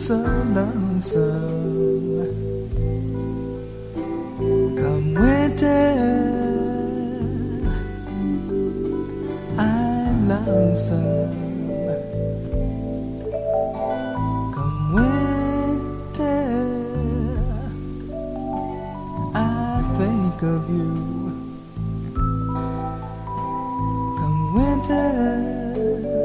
so lonesome. Come winter, I'm lonesome. of you. Come winter.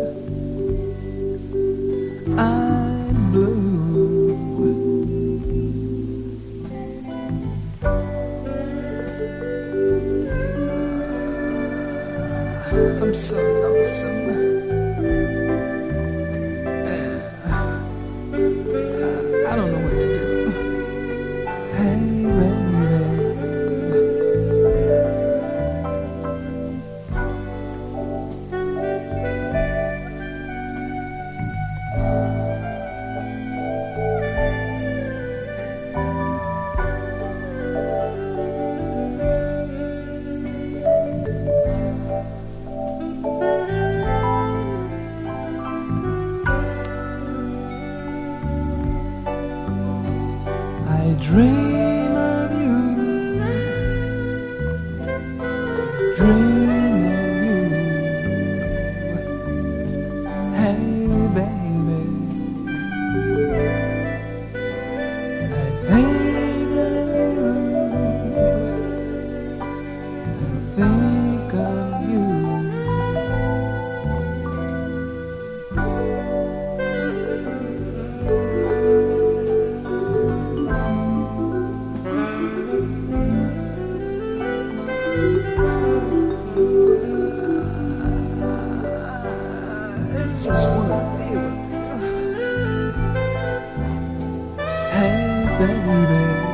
I'm so lonesome. dream of you. Dream. 一杯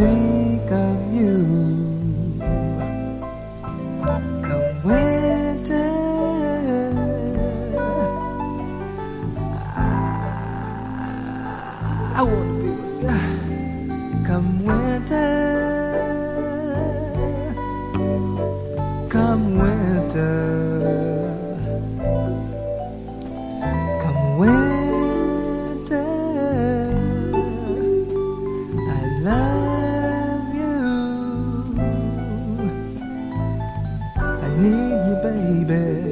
You. baby